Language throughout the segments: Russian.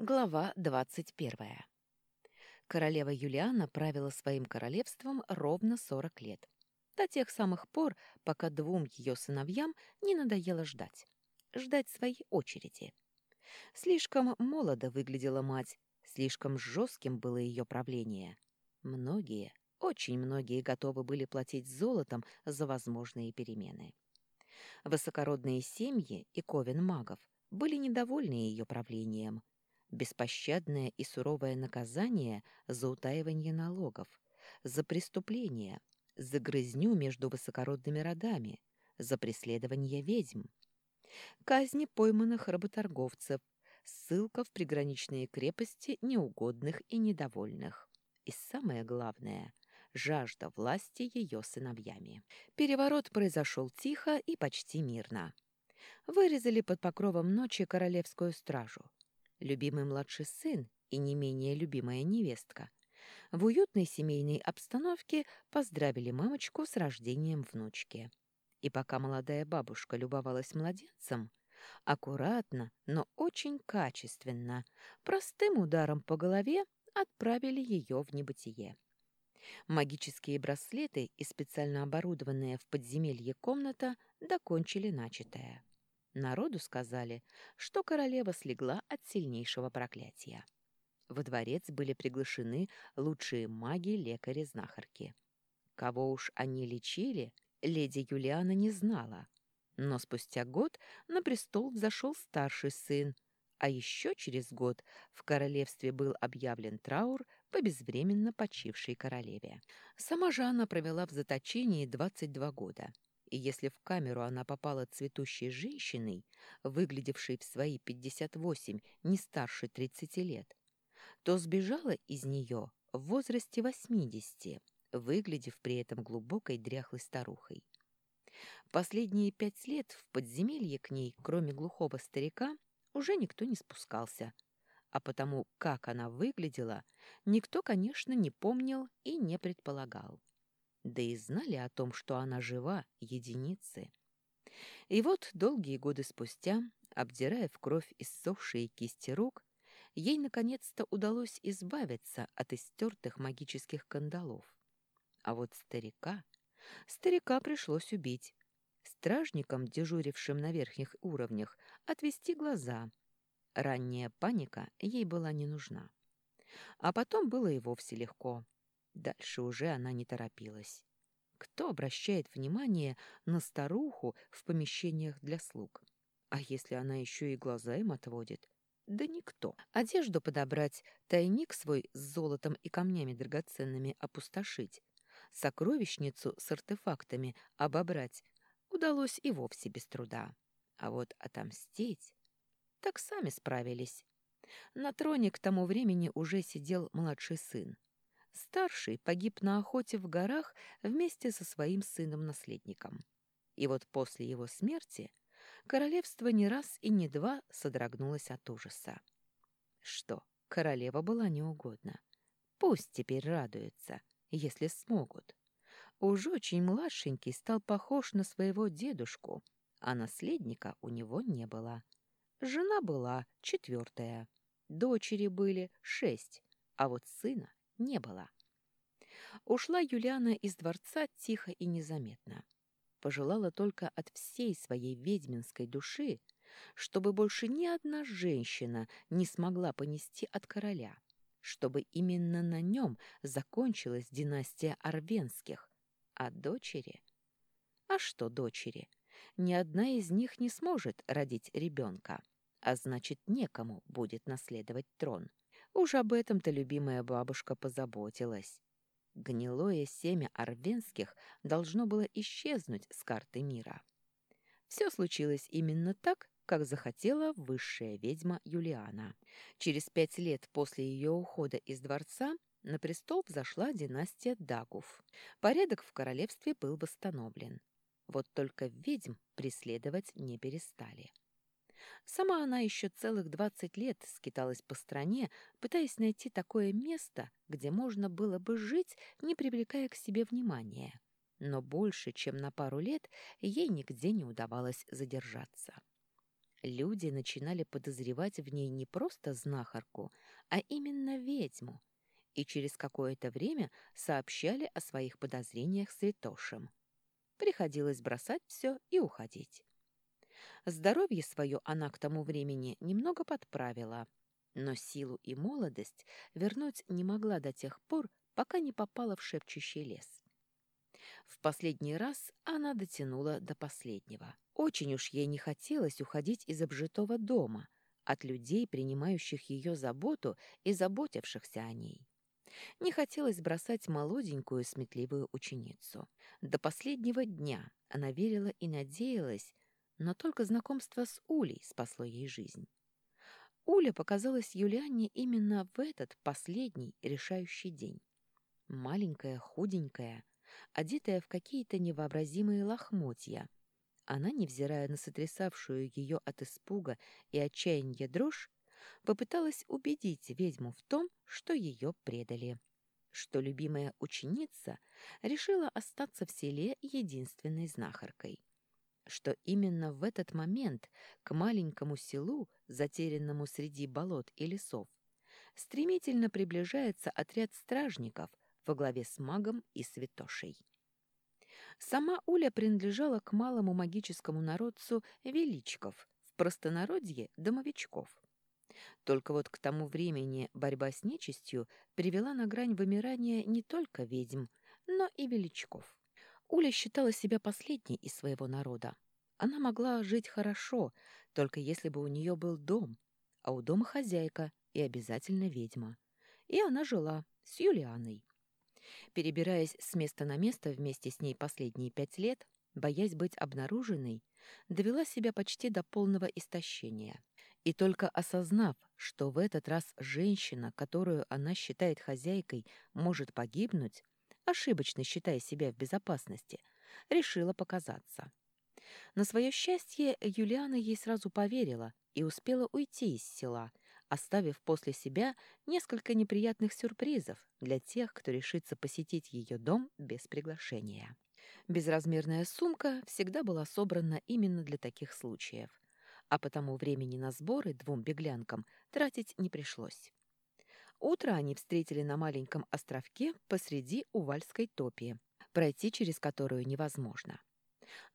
Глава двадцать первая. Королева Юлиана правила своим королевством ровно сорок лет. До тех самых пор, пока двум ее сыновьям не надоело ждать. Ждать своей очереди. Слишком молодо выглядела мать, слишком жестким было ее правление. Многие, очень многие готовы были платить золотом за возможные перемены. Высокородные семьи и ковен магов были недовольны ее правлением – беспощадное и суровое наказание за утаивание налогов, за преступления, за грызню между высокородными родами, за преследование ведьм, казни пойманных работорговцев, ссылка в приграничные крепости неугодных и недовольных. И самое главное – жажда власти ее сыновьями. Переворот произошел тихо и почти мирно. Вырезали под покровом ночи королевскую стражу – любимый младший сын и не менее любимая невестка, в уютной семейной обстановке поздравили мамочку с рождением внучки. И пока молодая бабушка любовалась младенцем, аккуратно, но очень качественно, простым ударом по голове отправили ее в небытие. Магические браслеты и специально оборудованная в подземелье комната докончили начатое. Народу сказали, что королева слегла от сильнейшего проклятия. Во дворец были приглашены лучшие маги-лекари-знахарки. Кого уж они лечили, леди Юлиана не знала. Но спустя год на престол взошел старший сын, а еще через год в королевстве был объявлен траур по безвременно почившей королеве. Сама же она провела в заточении 22 года – и если в камеру она попала цветущей женщиной, выглядевшей в свои 58 не старше 30 лет, то сбежала из нее в возрасте 80, выглядев при этом глубокой дряхлой старухой. Последние пять лет в подземелье к ней, кроме глухого старика, уже никто не спускался, а потому, как она выглядела, никто, конечно, не помнил и не предполагал да и знали о том, что она жива, единицы. И вот долгие годы спустя, обдирая в кровь иссохшие кисти рук, ей наконец-то удалось избавиться от истертых магических кандалов. А вот старика... Старика пришлось убить. Стражникам, дежурившим на верхних уровнях, отвести глаза. Ранняя паника ей была не нужна. А потом было и вовсе легко — Дальше уже она не торопилась. Кто обращает внимание на старуху в помещениях для слуг? А если она еще и глаза им отводит? Да никто. Одежду подобрать, тайник свой с золотом и камнями драгоценными опустошить, сокровищницу с артефактами обобрать удалось и вовсе без труда. А вот отомстить... Так сами справились. На троне к тому времени уже сидел младший сын. Старший погиб на охоте в горах вместе со своим сыном-наследником. И вот после его смерти королевство не раз и не два содрогнулось от ужаса. Что, королева была неугодна. Пусть теперь радуются, если смогут. Уж очень младшенький стал похож на своего дедушку, а наследника у него не было. Жена была четвертая, дочери были шесть, а вот сына не было. Ушла Юлиана из дворца тихо и незаметно. Пожелала только от всей своей ведьминской души, чтобы больше ни одна женщина не смогла понести от короля, чтобы именно на нем закончилась династия Арвенских, а дочери... А что дочери? Ни одна из них не сможет родить ребенка, а значит, некому будет наследовать трон. Уж об этом-то любимая бабушка позаботилась. Гнилое семя арвенских должно было исчезнуть с карты мира. Все случилось именно так, как захотела высшая ведьма Юлиана. Через пять лет после ее ухода из дворца на престол взошла династия Дагув. Порядок в королевстве был восстановлен. Вот только ведьм преследовать не перестали. Сама она еще целых двадцать лет скиталась по стране, пытаясь найти такое место, где можно было бы жить, не привлекая к себе внимания. Но больше, чем на пару лет, ей нигде не удавалось задержаться. Люди начинали подозревать в ней не просто знахарку, а именно ведьму, и через какое-то время сообщали о своих подозрениях святошам. Приходилось бросать все и уходить. Здоровье свое она к тому времени немного подправила, но силу и молодость вернуть не могла до тех пор, пока не попала в шепчущий лес. В последний раз она дотянула до последнего. Очень уж ей не хотелось уходить из обжитого дома, от людей, принимающих ее заботу и заботившихся о ней. Не хотелось бросать молоденькую сметливую ученицу. До последнего дня она верила и надеялась, но только знакомство с Улей спасло ей жизнь. Уля показалась Юлиане именно в этот последний решающий день. Маленькая, худенькая, одетая в какие-то невообразимые лохмотья. Она, невзирая на сотрясавшую ее от испуга и отчаяния дрожь, попыталась убедить ведьму в том, что ее предали, что любимая ученица решила остаться в селе единственной знахаркой что именно в этот момент к маленькому селу, затерянному среди болот и лесов, стремительно приближается отряд стражников во главе с магом и святошей. Сама Уля принадлежала к малому магическому народцу величков, в простонародье – домовичков. Только вот к тому времени борьба с нечистью привела на грань вымирания не только ведьм, но и величков. Уля считала себя последней из своего народа. Она могла жить хорошо, только если бы у нее был дом, а у дома хозяйка и обязательно ведьма. И она жила с Юлианой. Перебираясь с места на место вместе с ней последние пять лет, боясь быть обнаруженной, довела себя почти до полного истощения. И только осознав, что в этот раз женщина, которую она считает хозяйкой, может погибнуть, ошибочно считая себя в безопасности, решила показаться. На свое счастье, Юлиана ей сразу поверила и успела уйти из села, оставив после себя несколько неприятных сюрпризов для тех, кто решится посетить ее дом без приглашения. Безразмерная сумка всегда была собрана именно для таких случаев, а потому времени на сборы двум беглянкам тратить не пришлось. Утро они встретили на маленьком островке посреди Увальской топи, пройти через которую невозможно.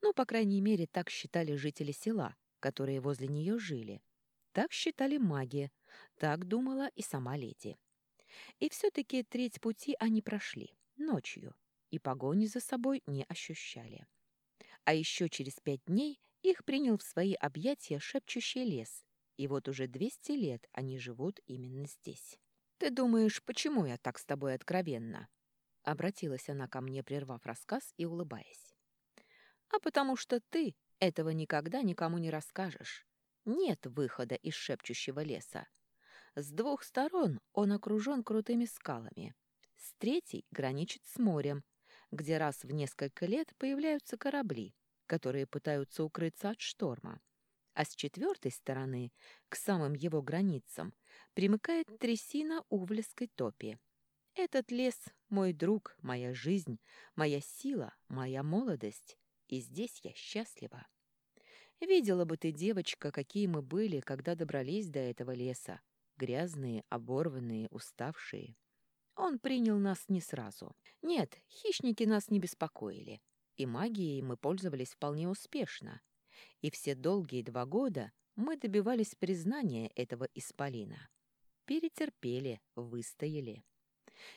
Ну, по крайней мере, так считали жители села, которые возле нее жили. Так считали маги, так думала и сама леди. И все-таки треть пути они прошли, ночью, и погони за собой не ощущали. А еще через пять дней их принял в свои объятия шепчущий лес, и вот уже двести лет они живут именно здесь. «Ты думаешь, почему я так с тобой откровенна?» Обратилась она ко мне, прервав рассказ и улыбаясь. «А потому что ты этого никогда никому не расскажешь. Нет выхода из шепчущего леса. С двух сторон он окружен крутыми скалами. С третьей граничит с морем, где раз в несколько лет появляются корабли, которые пытаются укрыться от шторма. А с четвертой стороны, к самым его границам, примыкает трясина Увлеской топи. Этот лес — мой друг, моя жизнь, моя сила, моя молодость, и здесь я счастлива. Видела бы ты, девочка, какие мы были, когда добрались до этого леса. Грязные, оборванные, уставшие. Он принял нас не сразу. Нет, хищники нас не беспокоили. И магией мы пользовались вполне успешно. И все долгие два года мы добивались признания этого исполина. Перетерпели, выстояли.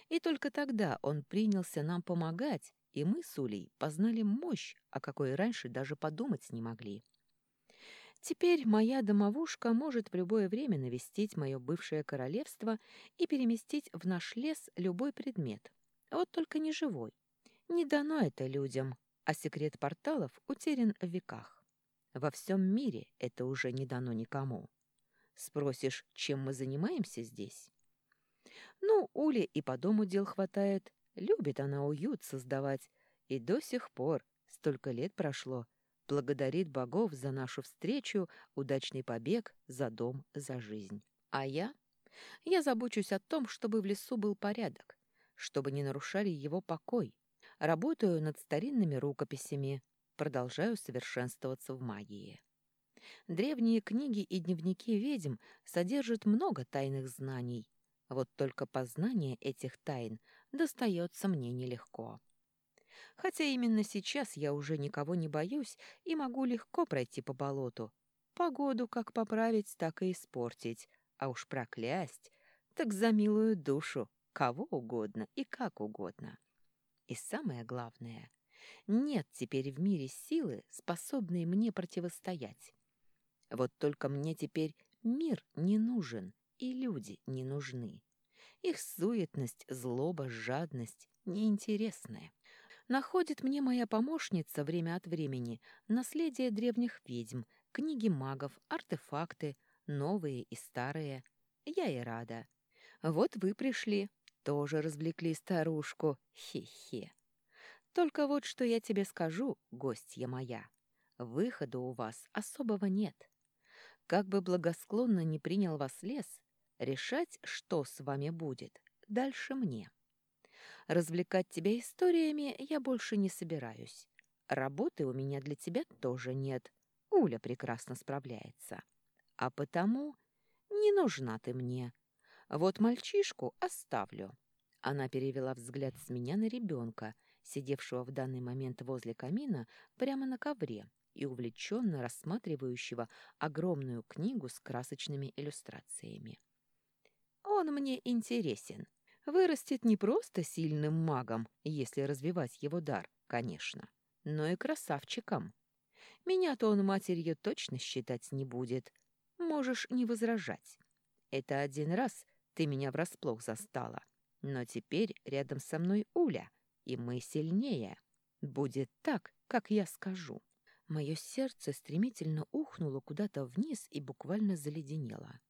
И только тогда он принялся нам помогать, и мы с Улей познали мощь, о какой раньше даже подумать не могли. Теперь моя домовушка может в любое время навестить мое бывшее королевство и переместить в наш лес любой предмет. Вот только не живой. Не дано это людям, а секрет порталов утерян в веках. Во всем мире это уже не дано никому. Спросишь, чем мы занимаемся здесь? Ну, Уле и по дому дел хватает. Любит она уют создавать. И до сих пор, столько лет прошло, благодарит богов за нашу встречу, удачный побег, за дом, за жизнь. А я? Я забочусь о том, чтобы в лесу был порядок, чтобы не нарушали его покой. Работаю над старинными рукописями, продолжаю совершенствоваться в магии. Древние книги и дневники ведьм содержат много тайных знаний. Вот только познание этих тайн достается мне нелегко. Хотя именно сейчас я уже никого не боюсь и могу легко пройти по болоту. Погоду как поправить, так и испортить. А уж проклясть, так за милую душу, кого угодно и как угодно. И самое главное, нет теперь в мире силы, способной мне противостоять. Вот только мне теперь мир не нужен, и люди не нужны. Их суетность, злоба, жадность неинтересная. Находит мне моя помощница время от времени наследие древних ведьм, книги магов, артефакты, новые и старые. Я и рада. Вот вы пришли, тоже развлекли старушку. Хе-хе. Только вот что я тебе скажу, гостья моя. Выхода у вас особого нет. Как бы благосклонно не принял вас лес, решать, что с вами будет, дальше мне. Развлекать тебя историями я больше не собираюсь. Работы у меня для тебя тоже нет. Уля прекрасно справляется. А потому не нужна ты мне. Вот мальчишку оставлю. Она перевела взгляд с меня на ребенка, сидевшего в данный момент возле камина прямо на ковре, и увлеченно рассматривающего огромную книгу с красочными иллюстрациями. «Он мне интересен. Вырастет не просто сильным магом, если развивать его дар, конечно, но и красавчиком. Меня-то он матерью точно считать не будет. Можешь не возражать. Это один раз ты меня врасплох застала, но теперь рядом со мной Уля, и мы сильнее. Будет так, как я скажу». Мое сердце стремительно ухнуло куда-то вниз и буквально заледенело.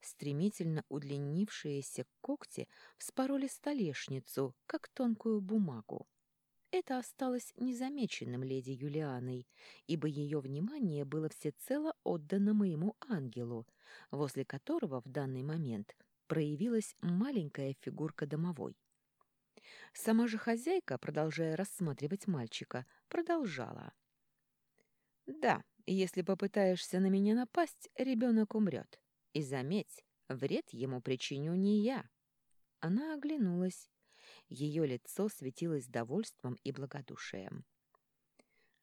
Стремительно удлинившиеся когти вспороли столешницу, как тонкую бумагу. Это осталось незамеченным леди Юлианой, ибо ее внимание было всецело отдано моему ангелу, возле которого в данный момент проявилась маленькая фигурка домовой. Сама же хозяйка, продолжая рассматривать мальчика, продолжала. Да, если попытаешься на меня напасть, ребенок умрет. И заметь, вред ему причиню не я. Она оглянулась. Ее лицо светилось довольством и благодушием.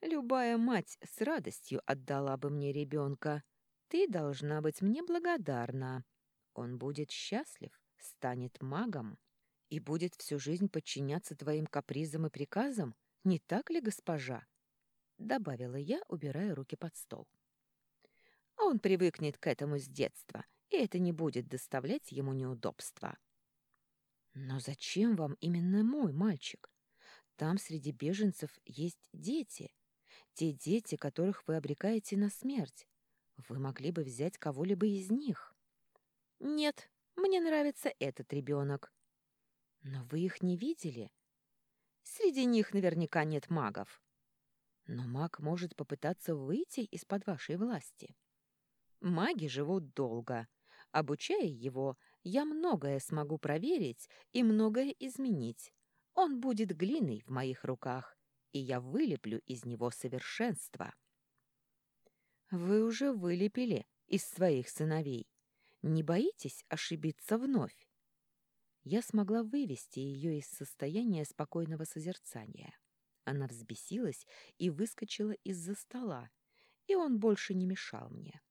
Любая мать с радостью отдала бы мне ребенка. Ты должна быть мне благодарна. Он будет счастлив, станет магом и будет всю жизнь подчиняться твоим капризам и приказам, не так ли, госпожа? — добавила я, убирая руки под стол. «Он привыкнет к этому с детства, и это не будет доставлять ему неудобства». «Но зачем вам именно мой мальчик? Там среди беженцев есть дети, те дети, которых вы обрекаете на смерть. Вы могли бы взять кого-либо из них». «Нет, мне нравится этот ребенок». «Но вы их не видели?» «Среди них наверняка нет магов». Но маг может попытаться выйти из-под вашей власти. Маги живут долго. Обучая его, я многое смогу проверить и многое изменить. Он будет глиной в моих руках, и я вылеплю из него совершенство. Вы уже вылепили из своих сыновей. Не боитесь ошибиться вновь? Я смогла вывести ее из состояния спокойного созерцания. Она взбесилась и выскочила из-за стола, и он больше не мешал мне.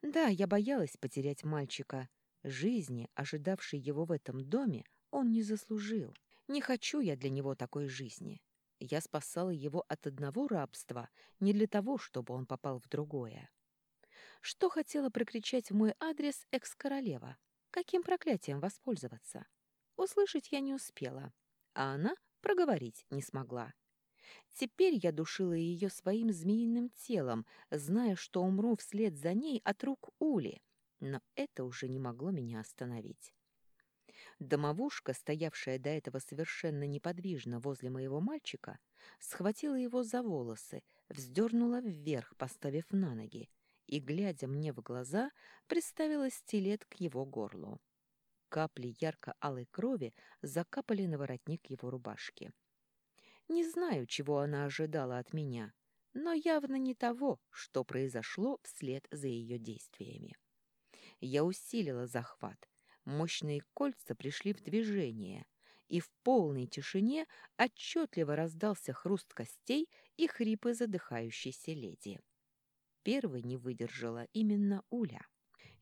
Да, я боялась потерять мальчика. Жизни, ожидавшей его в этом доме, он не заслужил. Не хочу я для него такой жизни. Я спасала его от одного рабства не для того, чтобы он попал в другое. Что хотела прокричать в мой адрес экс-королева? Каким проклятием воспользоваться? Услышать я не успела, а она проговорить не смогла. Теперь я душила ее своим змеиным телом, зная, что умру вслед за ней от рук Ули, но это уже не могло меня остановить. Домовушка, стоявшая до этого совершенно неподвижно возле моего мальчика, схватила его за волосы, вздернула вверх, поставив на ноги, и, глядя мне в глаза, приставила стилет к его горлу. Капли ярко-алой крови закапали на воротник его рубашки. Не знаю, чего она ожидала от меня, но явно не того, что произошло вслед за ее действиями. Я усилила захват. Мощные кольца пришли в движение, и в полной тишине отчетливо раздался хруст костей и хрипы задыхающейся леди. Первой не выдержала именно Уля.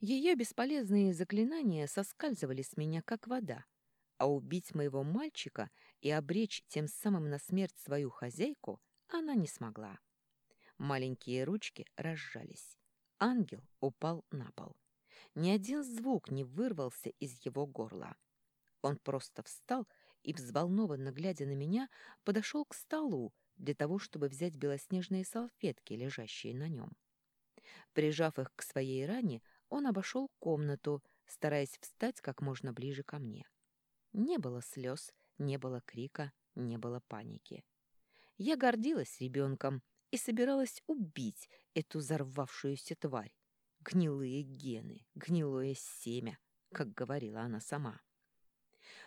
Ее бесполезные заклинания соскальзывали с меня, как вода, а убить моего мальчика и обречь тем самым на смерть свою хозяйку она не смогла. Маленькие ручки разжались. Ангел упал на пол. Ни один звук не вырвался из его горла. Он просто встал и, взволнованно глядя на меня, подошел к столу для того, чтобы взять белоснежные салфетки, лежащие на нем. Прижав их к своей ране, он обошел комнату, стараясь встать как можно ближе ко мне. Не было слез, не было крика, не было паники. Я гордилась ребенком и собиралась убить эту взорвавшуюся тварь. Гнилые гены, гнилое семя, как говорила она сама.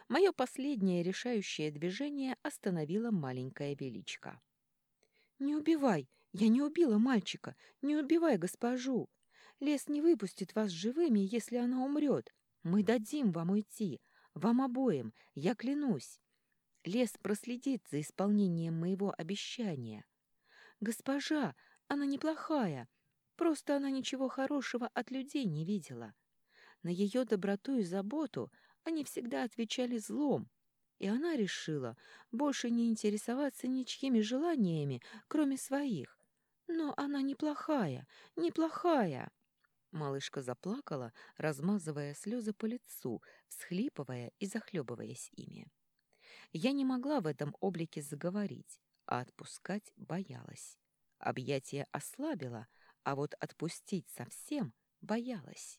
Мое последнее решающее движение остановило маленькая величка. «Не убивай! Я не убила мальчика! Не убивай госпожу! Лес не выпустит вас живыми, если она умрет. Мы дадим вам уйти, вам обоим, я клянусь. Лес проследит за исполнением моего обещания. Госпожа, она неплохая, просто она ничего хорошего от людей не видела. На ее доброту и заботу они всегда отвечали злом, и она решила больше не интересоваться ничьими желаниями, кроме своих. Но она неплохая, неплохая. Малышка заплакала, размазывая слезы по лицу, всхлипывая и захлебываясь ими. Я не могла в этом облике заговорить, а отпускать боялась. Объятие ослабило, а вот отпустить совсем боялась.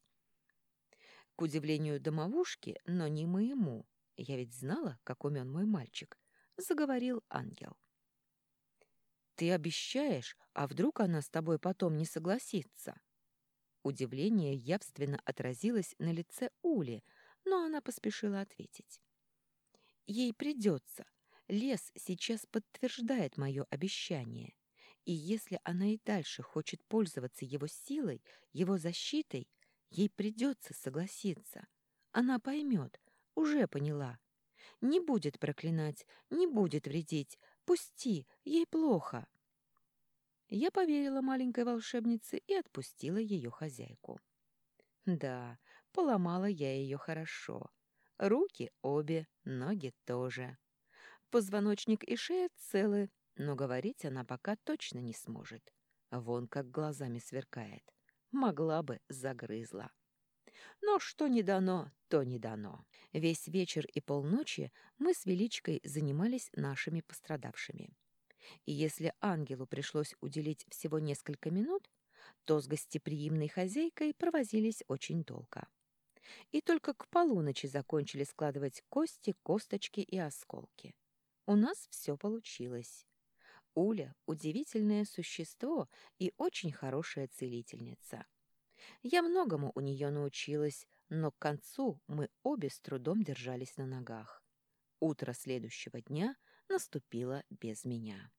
К удивлению домовушки, но не моему, я ведь знала, как умен мой мальчик, заговорил ангел. «Ты обещаешь, а вдруг она с тобой потом не согласится?» Удивление явственно отразилось на лице Ули, но она поспешила ответить. «Ей придется. Лес сейчас подтверждает мое обещание. И если она и дальше хочет пользоваться его силой, его защитой, ей придется согласиться. Она поймет, уже поняла. Не будет проклинать, не будет вредить. Пусти, ей плохо». Я поверила маленькой волшебнице и отпустила ее хозяйку. Да, поломала я ее хорошо. Руки обе, ноги тоже. Позвоночник и шея целы, но говорить она пока точно не сможет. Вон как глазами сверкает. Могла бы, загрызла. Но что не дано, то не дано. Весь вечер и полночи мы с Величкой занимались нашими пострадавшими. И если ангелу пришлось уделить всего несколько минут, то с гостеприимной хозяйкой провозились очень долго. И только к полуночи закончили складывать кости, косточки и осколки. У нас все получилось. Уля — удивительное существо и очень хорошая целительница. Я многому у нее научилась, но к концу мы обе с трудом держались на ногах. Утро следующего дня наступило без меня.